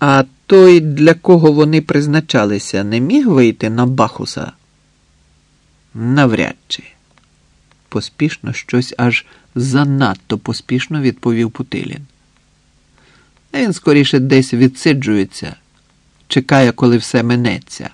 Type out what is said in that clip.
А той, для кого вони призначалися, не міг вийти на Бахуса? Навряд чи. Поспішно щось аж занадто поспішно відповів Путилін. Він скоріше десь відсиджується, чекає, коли все минеться.